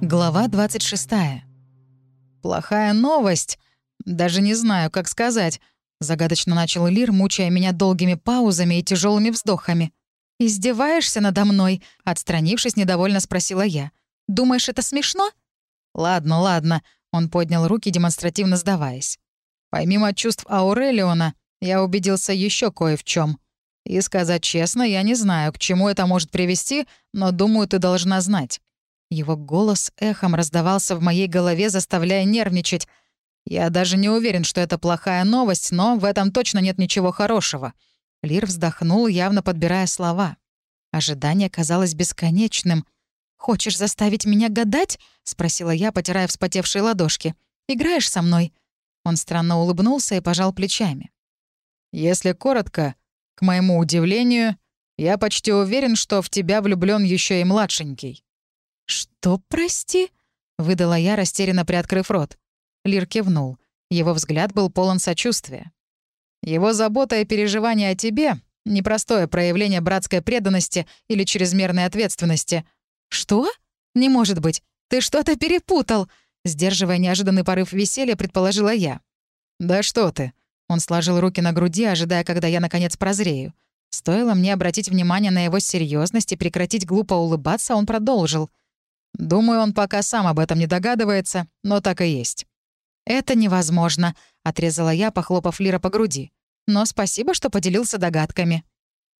Глава 26. «Плохая новость. Даже не знаю, как сказать», — загадочно начал Лир, мучая меня долгими паузами и тяжелыми вздохами. «Издеваешься надо мной?» — отстранившись, недовольно спросила я. «Думаешь, это смешно?» «Ладно, ладно», — он поднял руки, демонстративно сдаваясь. «Помимо чувств Аурелиона, я убедился еще кое в чем. И сказать честно, я не знаю, к чему это может привести, но думаю, ты должна знать. Его голос эхом раздавался в моей голове, заставляя нервничать. Я даже не уверен, что это плохая новость, но в этом точно нет ничего хорошего. Лир вздохнул, явно подбирая слова. Ожидание казалось бесконечным. «Хочешь заставить меня гадать?» — спросила я, потирая вспотевшие ладошки. «Играешь со мной?» Он странно улыбнулся и пожал плечами. «Если коротко, к моему удивлению, я почти уверен, что в тебя влюблен еще и младшенький». «Что, прости?» — выдала я, растерянно приоткрыв рот. Лир кивнул. Его взгляд был полон сочувствия. «Его забота и переживания о тебе — непростое проявление братской преданности или чрезмерной ответственности». «Что? Не может быть. Ты что-то перепутал!» Сдерживая неожиданный порыв веселья, предположила я. «Да что ты!» Он сложил руки на груди, ожидая, когда я, наконец, прозрею. Стоило мне обратить внимание на его серьезность и прекратить глупо улыбаться, он продолжил. Думаю, он пока сам об этом не догадывается, но так и есть. «Это невозможно», — отрезала я, похлопав Лира по груди. «Но спасибо, что поделился догадками».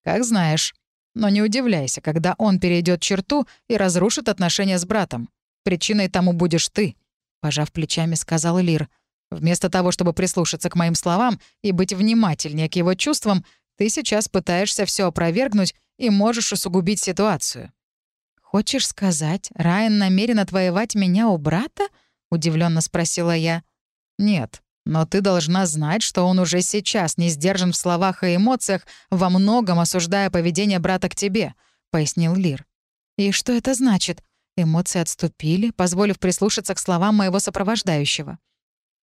«Как знаешь. Но не удивляйся, когда он перейдет черту и разрушит отношения с братом. Причиной тому будешь ты», — пожав плечами, сказал Лир. «Вместо того, чтобы прислушаться к моим словам и быть внимательнее к его чувствам, ты сейчас пытаешься все опровергнуть и можешь усугубить ситуацию. «Хочешь сказать, Райан намерен отвоевать меня у брата?» — удивленно спросила я. «Нет, но ты должна знать, что он уже сейчас не сдержан в словах и эмоциях, во многом осуждая поведение брата к тебе», — пояснил Лир. «И что это значит?» Эмоции отступили, позволив прислушаться к словам моего сопровождающего.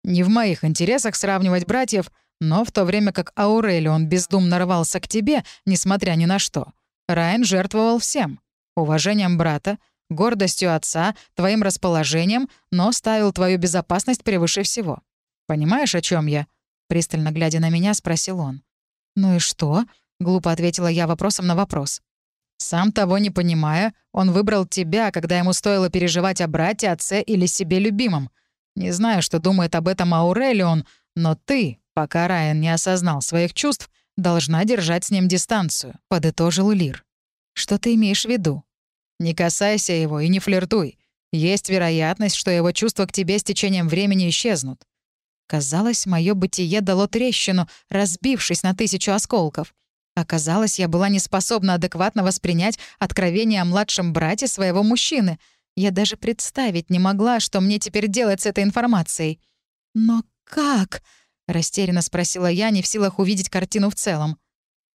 «Не в моих интересах сравнивать братьев, но в то время как Аурелион бездумно рвался к тебе, несмотря ни на что, Райан жертвовал всем уважением брата, гордостью отца, твоим расположением, но ставил твою безопасность превыше всего. Понимаешь, о чем я?» Пристально глядя на меня, спросил он. «Ну и что?» — глупо ответила я вопросом на вопрос. «Сам того не понимая, он выбрал тебя, когда ему стоило переживать о брате, отце или себе любимом. Не знаю, что думает об этом Аурелион, но ты, пока Райан не осознал своих чувств, должна держать с ним дистанцию», — подытожил Лир. «Что ты имеешь в виду?» Не касайся его и не флиртуй. Есть вероятность, что его чувства к тебе с течением времени исчезнут. Казалось, мое бытие дало трещину, разбившись на тысячу осколков. Оказалось, я была не способна адекватно воспринять откровение о младшем брате своего мужчины. Я даже представить не могла, что мне теперь делать с этой информацией. «Но как?» — растерянно спросила я, не в силах увидеть картину в целом.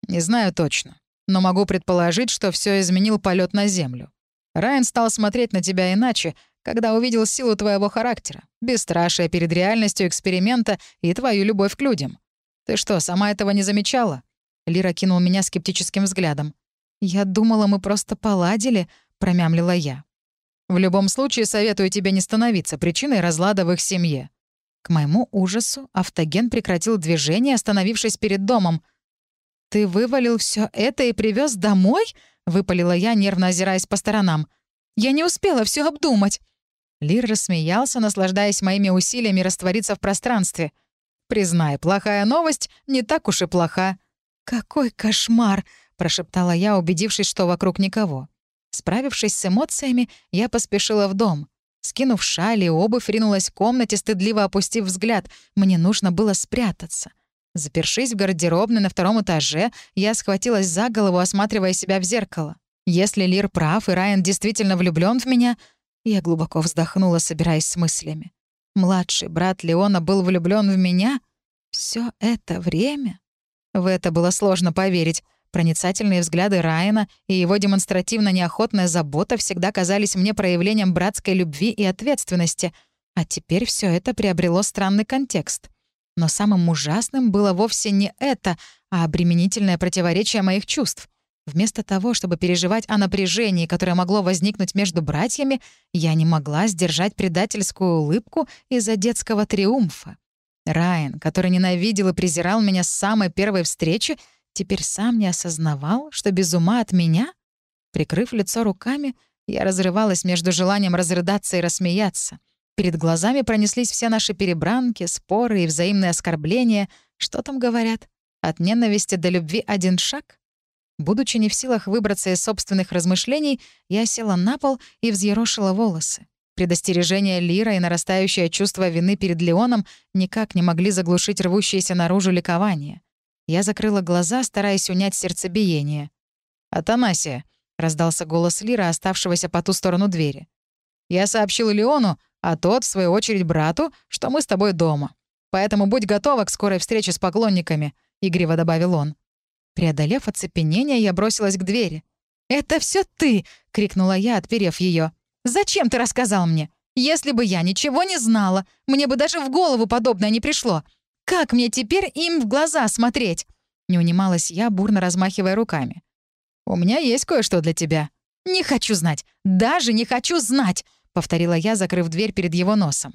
«Не знаю точно но могу предположить, что все изменил полет на Землю. Райан стал смотреть на тебя иначе, когда увидел силу твоего характера, бесстрашие перед реальностью эксперимента и твою любовь к людям. Ты что, сама этого не замечала?» Лира кинул меня скептическим взглядом. «Я думала, мы просто поладили», — промямлила я. «В любом случае советую тебе не становиться причиной разлада в их семье». К моему ужасу автоген прекратил движение, остановившись перед домом — «Ты вывалил все это и привез домой?» — выпалила я, нервно озираясь по сторонам. «Я не успела все обдумать». Лир рассмеялся, наслаждаясь моими усилиями раствориться в пространстве. «Признай, плохая новость не так уж и плоха». «Какой кошмар!» — прошептала я, убедившись, что вокруг никого. Справившись с эмоциями, я поспешила в дом. Скинув шаль и обувь, ринулась в комнате, стыдливо опустив взгляд. Мне нужно было спрятаться. Запершись в гардеробной на втором этаже, я схватилась за голову, осматривая себя в зеркало. Если Лир прав, и Райан действительно влюблен в меня, я глубоко вздохнула, собираясь с мыслями. Младший брат Леона был влюблен в меня? Все это время? В это было сложно поверить. Проницательные взгляды Райана и его демонстративно неохотная забота всегда казались мне проявлением братской любви и ответственности. А теперь все это приобрело странный контекст — но самым ужасным было вовсе не это, а обременительное противоречие моих чувств. Вместо того, чтобы переживать о напряжении, которое могло возникнуть между братьями, я не могла сдержать предательскую улыбку из-за детского триумфа. Райан, который ненавидел и презирал меня с самой первой встречи, теперь сам не осознавал, что без ума от меня? Прикрыв лицо руками, я разрывалась между желанием разрыдаться и рассмеяться. Перед глазами пронеслись все наши перебранки, споры и взаимные оскорбления. Что там говорят? От ненависти до любви один шаг? Будучи не в силах выбраться из собственных размышлений, я села на пол и взъерошила волосы. Предостережение Лира и нарастающее чувство вины перед Леоном никак не могли заглушить рвущееся наружу ликование. Я закрыла глаза, стараясь унять сердцебиение. «Атанасия», — раздался голос Лира, оставшегося по ту сторону двери. «Я сообщил Леону, а тот, в свою очередь, брату, что мы с тобой дома. Поэтому будь готова к скорой встрече с поклонниками», — игриво добавил он. Преодолев оцепенение, я бросилась к двери. «Это все ты!» — крикнула я, отперев ее. «Зачем ты рассказал мне? Если бы я ничего не знала, мне бы даже в голову подобное не пришло. Как мне теперь им в глаза смотреть?» Не унималась я, бурно размахивая руками. «У меня есть кое-что для тебя». «Не хочу знать! Даже не хочу знать!» — повторила я, закрыв дверь перед его носом.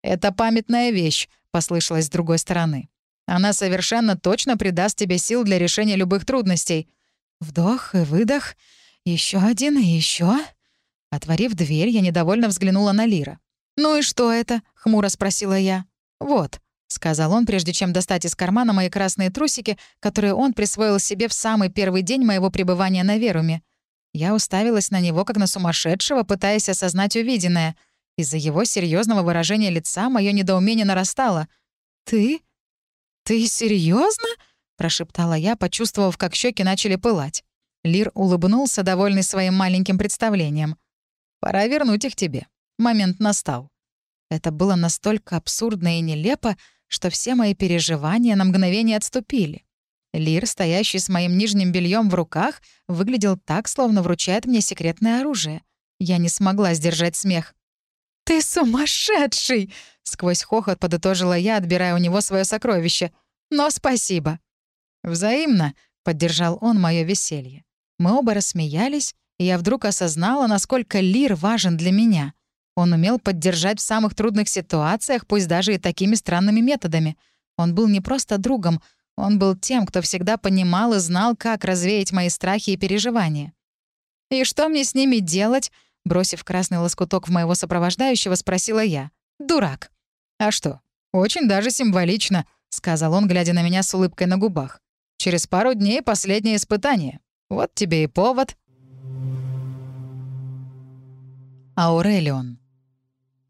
«Это памятная вещь», — послышалось с другой стороны. Она совершенно точно придаст тебе сил для решения любых трудностей. Вдох и выдох. Еще один и еще. Отворив дверь, я недовольно взглянула на Лира. «Ну и что это?» — хмуро спросила я. «Вот», — сказал он, прежде чем достать из кармана мои красные трусики, которые он присвоил себе в самый первый день моего пребывания на Веруме. Я уставилась на него, как на сумасшедшего, пытаясь осознать увиденное. Из-за его серьезного выражения лица мое недоумение нарастало. «Ты? «Ты серьезно? прошептала я, почувствовав, как щеки начали пылать. Лир улыбнулся, довольный своим маленьким представлением. «Пора вернуть их тебе. Момент настал». Это было настолько абсурдно и нелепо, что все мои переживания на мгновение отступили. Лир, стоящий с моим нижним бельем в руках, выглядел так, словно вручает мне секретное оружие. Я не смогла сдержать смех. «Ты сумасшедший!» — сквозь хохот подытожила я, отбирая у него свое сокровище. «Но спасибо». «Взаимно», — поддержал он мое веселье. Мы оба рассмеялись, и я вдруг осознала, насколько Лир важен для меня. Он умел поддержать в самых трудных ситуациях, пусть даже и такими странными методами. Он был не просто другом, он был тем, кто всегда понимал и знал, как развеять мои страхи и переживания. «И что мне с ними делать?» Бросив красный лоскуток в моего сопровождающего, спросила я. «Дурак». «А что? Очень даже символично», — сказал он, глядя на меня с улыбкой на губах. «Через пару дней последнее испытание. Вот тебе и повод». Аурелион.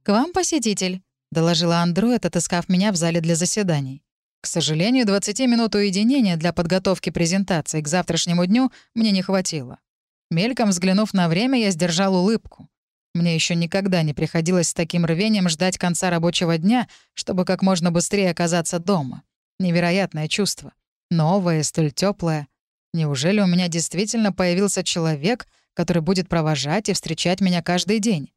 «К вам посетитель», — доложила андроид, отыскав меня в зале для заседаний. К сожалению, 20 минут уединения для подготовки презентации к завтрашнему дню мне не хватило. Мельком взглянув на время, я сдержал улыбку. Мне еще никогда не приходилось с таким рвением ждать конца рабочего дня, чтобы как можно быстрее оказаться дома. Невероятное чувство. Новое, столь теплое. Неужели у меня действительно появился человек, который будет провожать и встречать меня каждый день?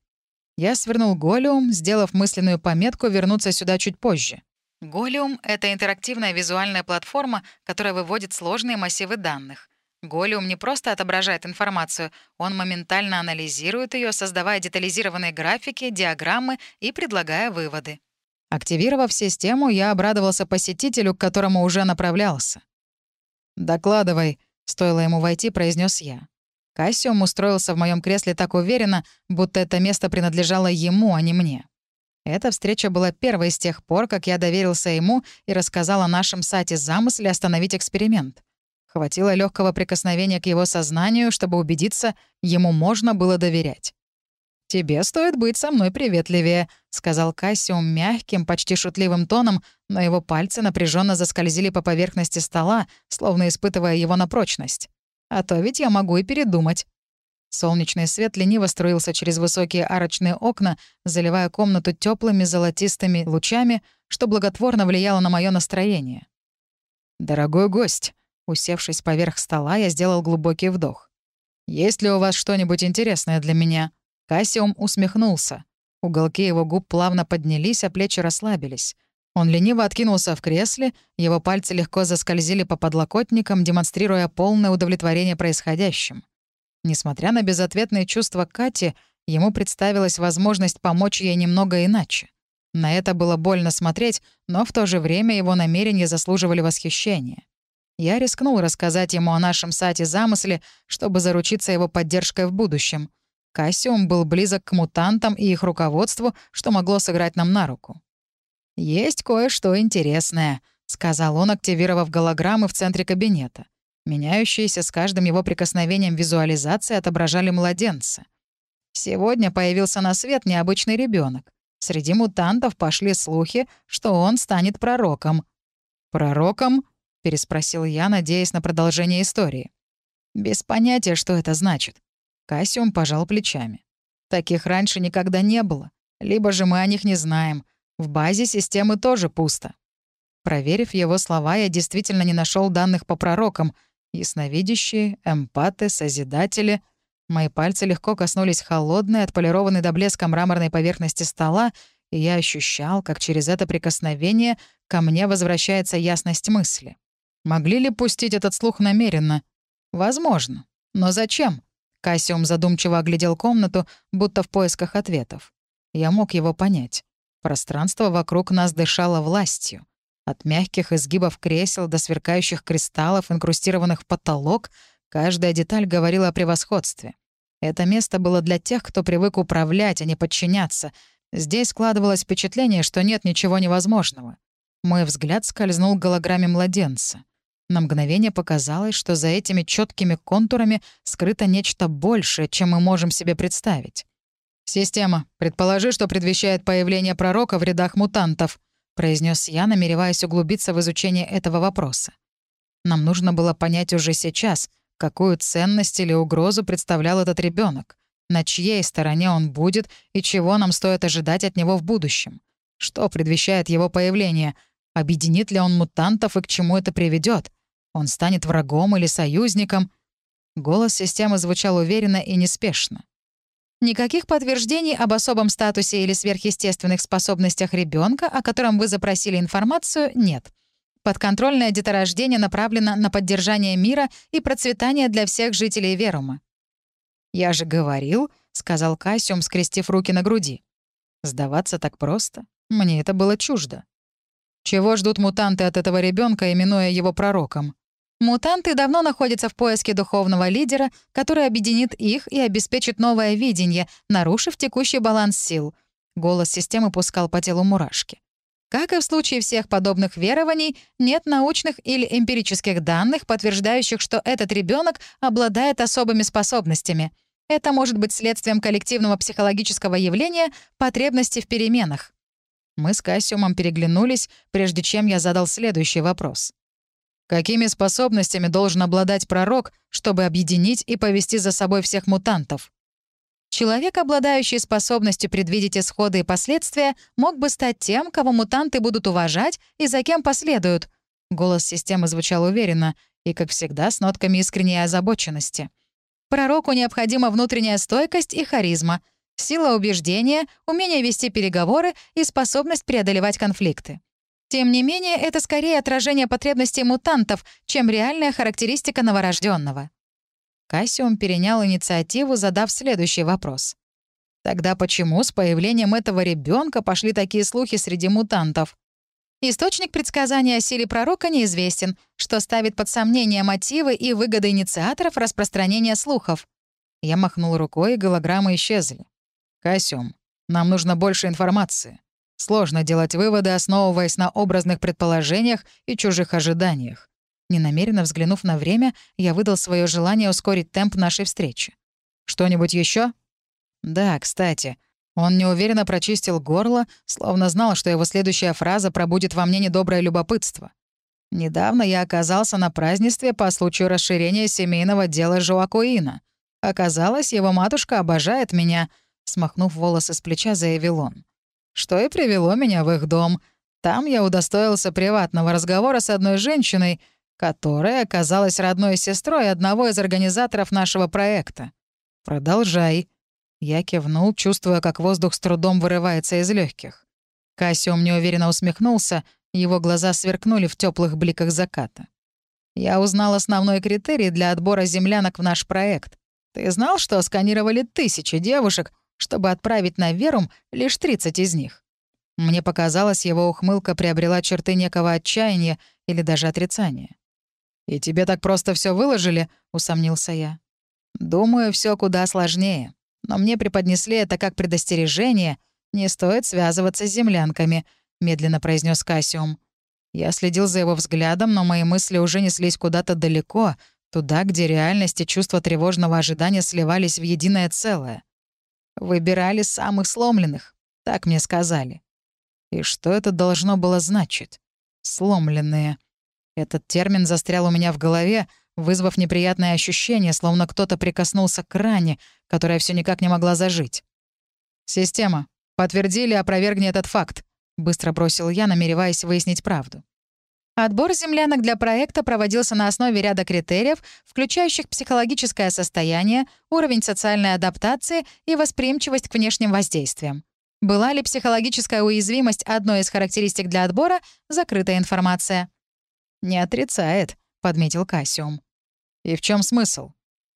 Я свернул Голиум, сделав мысленную пометку вернуться сюда чуть позже. Голиум — это интерактивная визуальная платформа, которая выводит сложные массивы данных. Голиум не просто отображает информацию, он моментально анализирует ее, создавая детализированные графики, диаграммы и предлагая выводы. Активировав систему, я обрадовался посетителю, к которому уже направлялся. «Докладывай», — стоило ему войти, произнес я. Кассиум устроился в моем кресле так уверенно, будто это место принадлежало ему, а не мне. Эта встреча была первой с тех пор, как я доверился ему и рассказал о нашем сате замысле остановить эксперимент. Хватило легкого прикосновения к его сознанию, чтобы убедиться, ему можно было доверять. «Тебе стоит быть со мной приветливее», — сказал Кассиум мягким, почти шутливым тоном, но его пальцы напряженно заскользили по поверхности стола, словно испытывая его на прочность. «А то ведь я могу и передумать». Солнечный свет лениво струился через высокие арочные окна, заливая комнату теплыми золотистыми лучами, что благотворно влияло на мое настроение. «Дорогой гость», Усевшись поверх стола, я сделал глубокий вдох. «Есть ли у вас что-нибудь интересное для меня?» Кассиум усмехнулся. Уголки его губ плавно поднялись, а плечи расслабились. Он лениво откинулся в кресле, его пальцы легко заскользили по подлокотникам, демонстрируя полное удовлетворение происходящим. Несмотря на безответные чувства Кати, ему представилась возможность помочь ей немного иначе. На это было больно смотреть, но в то же время его намерения заслуживали восхищения. Я рискнул рассказать ему о нашем сате замысле, чтобы заручиться его поддержкой в будущем. Кассиум был близок к мутантам и их руководству, что могло сыграть нам на руку. «Есть кое-что интересное», — сказал он, активировав голограммы в центре кабинета. Меняющиеся с каждым его прикосновением визуализации отображали младенца. Сегодня появился на свет необычный ребенок. Среди мутантов пошли слухи, что он станет пророком. «Пророком?» — переспросил я, надеясь на продолжение истории. «Без понятия, что это значит». Кассиум пожал плечами. «Таких раньше никогда не было. Либо же мы о них не знаем. В базе системы тоже пусто». Проверив его слова, я действительно не нашел данных по пророкам. Ясновидящие, эмпаты, созидатели — Мои пальцы легко коснулись холодной, отполированной до блеска мраморной поверхности стола, и я ощущал, как через это прикосновение ко мне возвращается ясность мысли. Могли ли пустить этот слух намеренно? Возможно. Но зачем? Кассиум задумчиво оглядел комнату, будто в поисках ответов. Я мог его понять. Пространство вокруг нас дышало властью. От мягких изгибов кресел до сверкающих кристаллов, инкрустированных в потолок, каждая деталь говорила о превосходстве. Это место было для тех, кто привык управлять, а не подчиняться. Здесь складывалось впечатление, что нет ничего невозможного. Мой взгляд скользнул к голограмме младенца. На мгновение показалось, что за этими четкими контурами скрыто нечто большее, чем мы можем себе представить. «Система, предположи, что предвещает появление пророка в рядах мутантов», произнес я, намереваясь углубиться в изучение этого вопроса. Нам нужно было понять уже сейчас, Какую ценность или угрозу представлял этот ребенок? На чьей стороне он будет и чего нам стоит ожидать от него в будущем? Что предвещает его появление? Объединит ли он мутантов и к чему это приведет? Он станет врагом или союзником? Голос системы звучал уверенно и неспешно. Никаких подтверждений об особом статусе или сверхъестественных способностях ребенка, о котором вы запросили информацию, нет. Подконтрольное деторождение направлено на поддержание мира и процветание для всех жителей Верума. «Я же говорил», — сказал Кассиум, скрестив руки на груди. «Сдаваться так просто? Мне это было чуждо. Чего ждут мутанты от этого ребенка, именуя его пророком? Мутанты давно находятся в поиске духовного лидера, который объединит их и обеспечит новое видение, нарушив текущий баланс сил. Голос системы пускал по телу мурашки. Как и в случае всех подобных верований, нет научных или эмпирических данных, подтверждающих, что этот ребенок обладает особыми способностями. Это может быть следствием коллективного психологического явления потребности в переменах. Мы с Кассиумом переглянулись, прежде чем я задал следующий вопрос. Какими способностями должен обладать пророк, чтобы объединить и повести за собой всех мутантов? Человек, обладающий способностью предвидеть исходы и последствия, мог бы стать тем, кого мутанты будут уважать и за кем последуют. Голос системы звучал уверенно и, как всегда, с нотками искренней озабоченности. Пророку необходима внутренняя стойкость и харизма, сила убеждения, умение вести переговоры и способность преодолевать конфликты. Тем не менее, это скорее отражение потребностей мутантов, чем реальная характеристика новорожденного. Кассиум перенял инициативу, задав следующий вопрос. Тогда почему с появлением этого ребенка пошли такие слухи среди мутантов? Источник предсказания о силе пророка неизвестен, что ставит под сомнение мотивы и выгоды инициаторов распространения слухов. Я махнул рукой, и голограммы исчезли. «Кассиум, нам нужно больше информации. Сложно делать выводы, основываясь на образных предположениях и чужих ожиданиях. Ненамеренно взглянув на время, я выдал свое желание ускорить темп нашей встречи. «Что-нибудь еще? «Да, кстати». Он неуверенно прочистил горло, словно знал, что его следующая фраза пробудет во мне недоброе любопытство. Недавно я оказался на празднестве по случаю расширения семейного дела Жоакуина. Оказалось, его матушка обожает меня, смахнув волосы с плеча, заявил он. Что и привело меня в их дом. Там я удостоился приватного разговора с одной женщиной, которая оказалась родной сестрой одного из организаторов нашего проекта. Продолжай. Я кивнул, чувствуя, как воздух с трудом вырывается из легких. Кассиум неуверенно усмехнулся, его глаза сверкнули в теплых бликах заката. «Я узнал основной критерий для отбора землянок в наш проект. Ты знал, что сканировали тысячи девушек, чтобы отправить на Верум лишь 30 из них?» Мне показалось, его ухмылка приобрела черты некого отчаяния или даже отрицания. «И тебе так просто все выложили?» — усомнился я. «Думаю, все куда сложнее. Но мне преподнесли это как предостережение. Не стоит связываться с землянками», — медленно произнес Кассиум. Я следил за его взглядом, но мои мысли уже неслись куда-то далеко, туда, где реальность и чувство тревожного ожидания сливались в единое целое. Выбирали самых сломленных, так мне сказали. И что это должно было значить? Сломленные. Этот термин застрял у меня в голове, вызвав неприятное ощущение, словно кто-то прикоснулся к ране, которая все никак не могла зажить. «Система, подтверди или опровергни этот факт», — быстро бросил я, намереваясь выяснить правду. Отбор землянок для проекта проводился на основе ряда критериев, включающих психологическое состояние, уровень социальной адаптации и восприимчивость к внешним воздействиям. Была ли психологическая уязвимость одной из характеристик для отбора — закрытая информация. «Не отрицает», — подметил Кассиум. «И в чем смысл?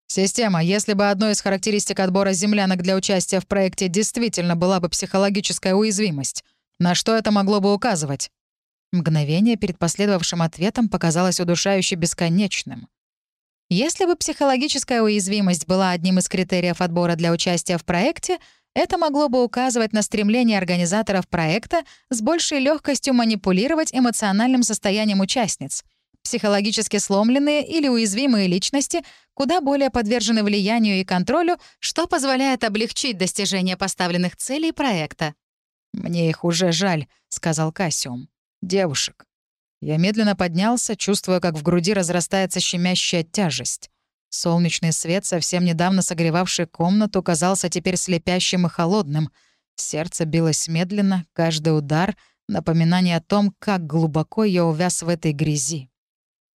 Система, если бы одной из характеристик отбора землянок для участия в проекте действительно была бы психологическая уязвимость, на что это могло бы указывать?» Мгновение перед последовавшим ответом показалось удушающе бесконечным. Если бы психологическая уязвимость была одним из критериев отбора для участия в проекте, это могло бы указывать на стремление организаторов проекта с большей легкостью манипулировать эмоциональным состоянием участниц. Психологически сломленные или уязвимые личности куда более подвержены влиянию и контролю, что позволяет облегчить достижение поставленных целей проекта. «Мне их уже жаль», — сказал Кассиум девушек. Я медленно поднялся, чувствуя, как в груди разрастается щемящая тяжесть. Солнечный свет, совсем недавно согревавший комнату, казался теперь слепящим и холодным. Сердце билось медленно, каждый удар — напоминание о том, как глубоко я увяз в этой грязи.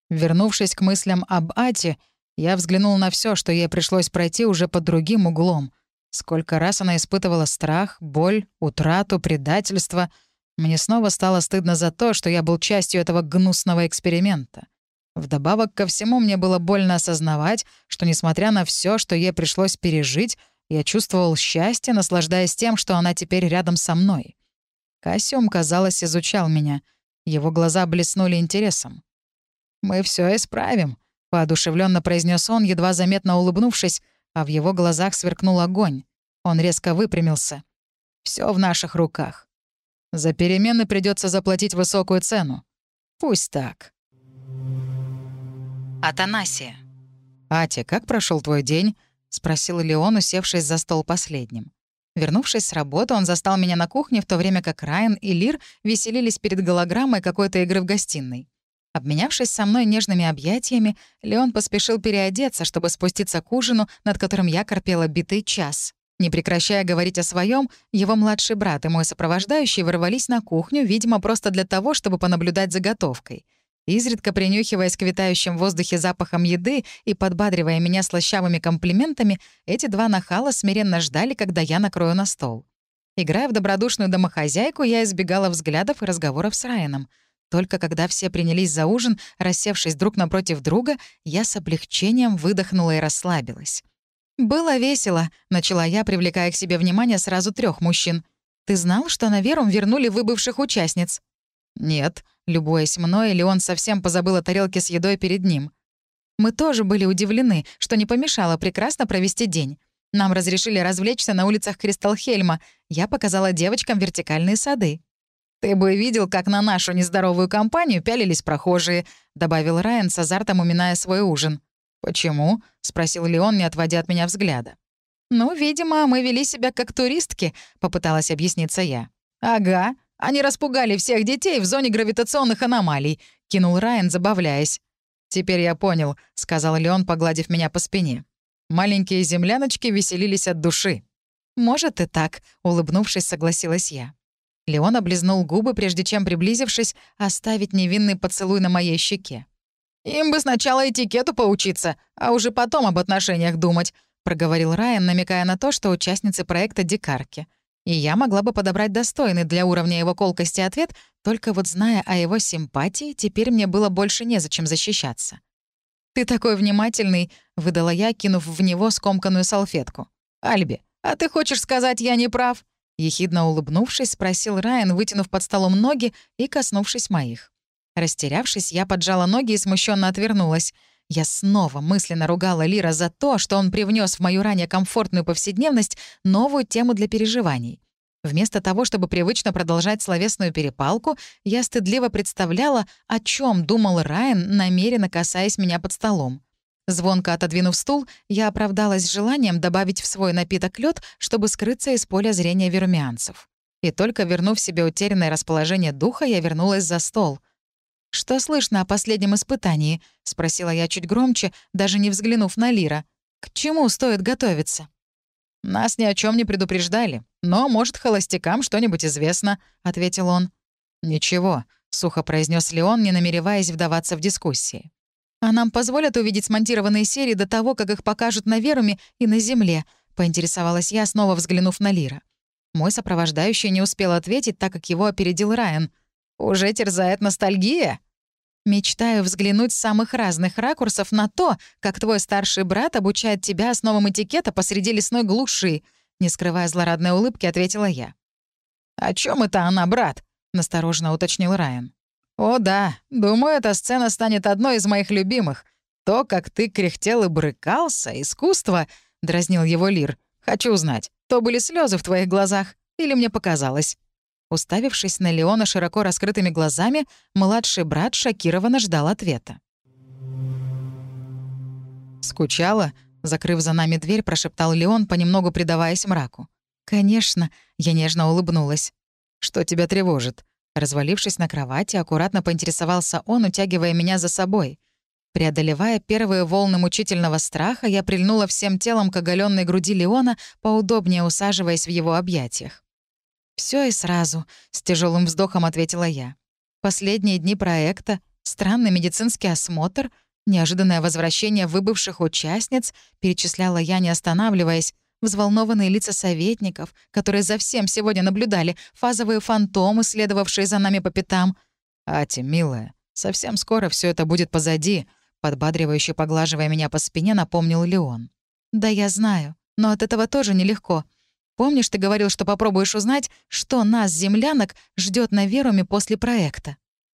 Вернувшись к мыслям об Ате, я взглянул на все, что ей пришлось пройти уже под другим углом. Сколько раз она испытывала страх, боль, утрату, предательство — мне снова стало стыдно за то, что я был частью этого гнусного эксперимента. Вдобавок ко всему мне было больно осознавать, что, несмотря на все, что ей пришлось пережить, я чувствовал счастье, наслаждаясь тем, что она теперь рядом со мной. Кассиум, казалось, изучал меня. Его глаза блеснули интересом. «Мы все исправим», — воодушевленно произнес он, едва заметно улыбнувшись, а в его глазах сверкнул огонь. Он резко выпрямился. Все в наших руках. За перемены придется заплатить высокую цену. Пусть так. Атанасия. «Ати, как прошел твой день?» — спросил Леон, усевшись за стол последним. Вернувшись с работы, он застал меня на кухне, в то время как Райан и Лир веселились перед голограммой какой-то игры в гостиной. Обменявшись со мной нежными объятиями, Леон поспешил переодеться, чтобы спуститься к ужину, над которым я корпела битый час. Не прекращая говорить о своем, его младший брат и мой сопровождающий ворвались на кухню, видимо, просто для того, чтобы понаблюдать за готовкой. Изредка принюхиваясь к витающим в воздухе запахом еды и подбадривая меня слащавыми комплиментами, эти два нахала смиренно ждали, когда я накрою на стол. Играя в добродушную домохозяйку, я избегала взглядов и разговоров с Райаном. Только когда все принялись за ужин, рассевшись друг напротив друга, я с облегчением выдохнула и расслабилась. «Было весело», — начала я, привлекая к себе внимание сразу трех мужчин. «Ты знал, что на Верум вернули выбывших участниц?» «Нет», — любуясь мной, или он совсем позабыл о тарелке с едой перед ним. Мы тоже были удивлены, что не помешало прекрасно провести день. Нам разрешили развлечься на улицах Кристалхельма. Я показала девочкам вертикальные сады. «Ты бы видел, как на нашу нездоровую компанию пялились прохожие», — добавил Райан с азартом, уминая свой ужин. «Почему?» — спросил Леон, не отводя от меня взгляда. «Ну, видимо, мы вели себя как туристки», — попыталась объясниться я. «Ага, они распугали всех детей в зоне гравитационных аномалий», — кинул Райан, забавляясь. «Теперь я понял», — сказал Леон, погладив меня по спине. Маленькие земляночки веселились от души. «Может и так», — улыбнувшись, согласилась я. Леон облизнул губы, прежде чем, приблизившись, оставить невинный поцелуй на моей щеке. «Им бы сначала этикету поучиться, а уже потом об отношениях думать», — проговорил Райан, намекая на то, что участницы проекта дикарки. И я могла бы подобрать достойный для уровня его колкости ответ, только вот зная о его симпатии, теперь мне было больше незачем защищаться. «Ты такой внимательный», — выдала я, кинув в него скомканную салфетку. «Альби, а ты хочешь сказать, я не прав?» Ехидно улыбнувшись, спросил Райан, вытянув под столом ноги и коснувшись моих. Растерявшись, я поджала ноги и смущенно отвернулась. Я снова мысленно ругала Лира за то, что он привнес в мою ранее комфортную повседневность новую тему для переживаний. Вместо того, чтобы привычно продолжать словесную перепалку, я стыдливо представляла, о чем думал Райан, намеренно касаясь меня под столом. Звонко отодвинув стул, я оправдалась желанием добавить в свой напиток лед, чтобы скрыться из поля зрения вермианцев. И только вернув себе утерянное расположение духа, я вернулась за стол. «Что слышно о последнем испытании?» — спросила я чуть громче, даже не взглянув на Лира. «К чему стоит готовиться?» «Нас ни о чем не предупреждали, но, может, холостякам что-нибудь известно», — ответил он. «Ничего», — сухо произнес Леон, не намереваясь вдаваться в дискуссии. «А нам позволят увидеть смонтированные серии до того, как их покажут на Веруме и на Земле?» — поинтересовалась я, снова взглянув на Лира. Мой сопровождающий не успел ответить, так как его опередил Райан. «Уже терзает ностальгия?» Мечтаю взглянуть с самых разных ракурсов на то, как твой старший брат обучает тебя основам этикета посреди лесной глуши», не скрывая злорадной улыбки, ответила я. «О чем это она, брат?» — настороженно уточнил Райан. «О да, думаю, эта сцена станет одной из моих любимых. То, как ты кряхтел и брыкался, искусство», — дразнил его Лир. «Хочу узнать, то были слезы в твоих глазах или мне показалось?» Уставившись на Леона широко раскрытыми глазами, младший брат шокированно ждал ответа. «Скучала?» — закрыв за нами дверь, прошептал Леон, понемногу предаваясь мраку. «Конечно», — я нежно улыбнулась. «Что тебя тревожит?» Развалившись на кровати, аккуратно поинтересовался он, утягивая меня за собой. Преодолевая первые волны мучительного страха, я прильнула всем телом к оголенной груди Леона, поудобнее усаживаясь в его объятиях. Все и сразу», — с тяжелым вздохом ответила я. «Последние дни проекта, странный медицинский осмотр, неожиданное возвращение выбывших участниц», — перечисляла я, не останавливаясь, взволнованные лица советников, которые за всем сегодня наблюдали, фазовые фантомы, следовавшие за нами по пятам. «Ати, милая, совсем скоро все это будет позади», — подбадривающе поглаживая меня по спине, напомнил Леон. «Да я знаю, но от этого тоже нелегко», Помнишь, ты говорил, что попробуешь узнать, что нас, землянок, ждет на Веруме после проекта?»